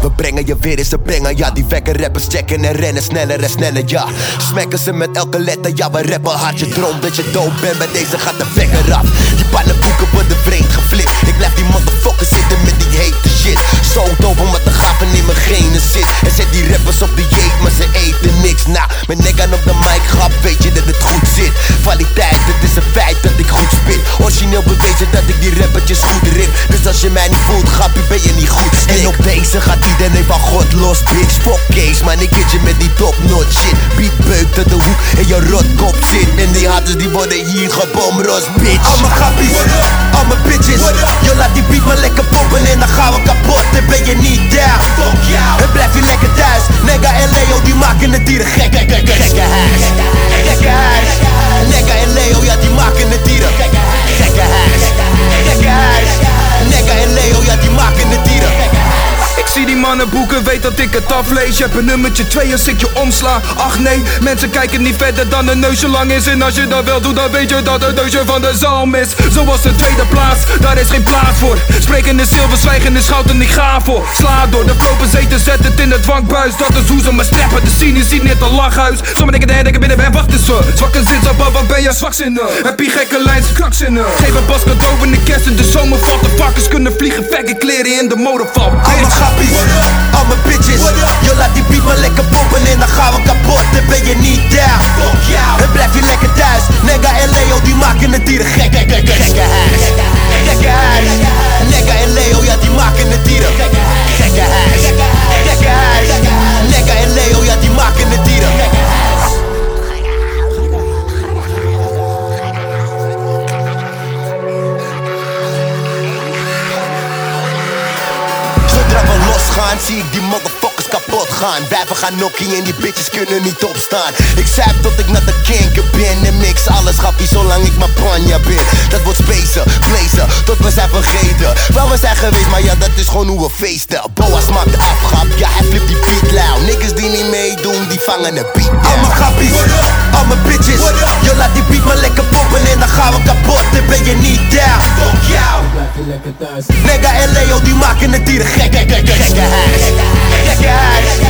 We brengen je weer eens te brengen, ja. Die wekken rappers checken en rennen sneller en sneller, ja. Smekken ze met elke letter, ja. We rappen hard. Je droomt dat je dood bent, bij deze gaat de wekker af. Die pannenkoeken worden vreemd geflipt. Ik blijf die motherfuckers zitten met die hete shit. Zo dope omdat de gaven in mijn genen zit. En zet die rappers op dieet, maar ze eten niks. Nou, met aan op de mic grap, weet je dat het goed zit. Kwaliteit, het is een feit dat ik goed spit. Origineel bewezen dat ik die goed. Dus als je mij niet voelt, grapje, ben je niet goed. En op deze gaat iedereen van God los, bitch. Fuck case, man, ik hit je met die top notch shit. Beat beukt uit de hoek en je rotkop zit. En die haters die worden hier gebomrost, bitch. Al mijn grappies, al mijn bitches. Je laat die beat maar lekker poppen en dan gaan we kapot. En ben je niet daar, fuck jou. En blijf je lekker thuis. Nega en Leo, die maken het dieren gek, gek, gek, huis. Zie die weet dat ik het aflees. Je hebt een nummertje 2 als ik je omsla. Ach nee, mensen kijken niet verder dan een neusje lang is. En als je dat wel doet, dan weet je dat het neusje van de zalm is. Zoals de tweede plaats, daar is geen plaats voor. Spreken is zilver, zwijgen is goud en ik ga voor. Sla door de flopen zeten, zet het in het dwangbuis. Dat is hoe ze me strappen, de scene ziet net een lachhuis. Sommigen denken ik binnen ben, wacht eens zo. Zwakke zin zo, wat ben je zwakzinnig? Heb je gekke lijns, krakszinnen? Geef een pas cadeau in de kerst en de zomer valt. De vakkers kunnen vliegen, vekke kleren in de motorval. Al mijn maar lekker poppen en dan gaan we kapot. En ben je niet daar, fuck jou. En blijf je lekker thuis. Nega en Leo die maken het dieren gek, gek, gek, gekke huis. Gekke huis. Nega en Leo, ja die maken het dieren. Gekke huis. Gekke huis. Nega en Leo, ja die maken het dieren. Zodra we losgaan, zie ik die kapot gaan. Wijven gaan nokkie en die bitches kunnen niet opstaan. Ik zuip tot ik naar de kinker ben en mix alles grappie zolang ik maar planja ben. Dat wordt spacen, blazen, tot we zijn vergeten. Waar we zijn geweest, maar ja, dat is gewoon hoe we feesten. Boas maakt afgrap, ja, hij flipt die beat lauw. Niggas die niet meedoen, die vangen een beat. Al mijn grappies, al mijn bitches. Je laat die beat maar lekker poppen en dan gaan we kapot. En ben je niet daar, fuck jou. Nega en Leo, die maken het dieren gek, gek, gek, dieren.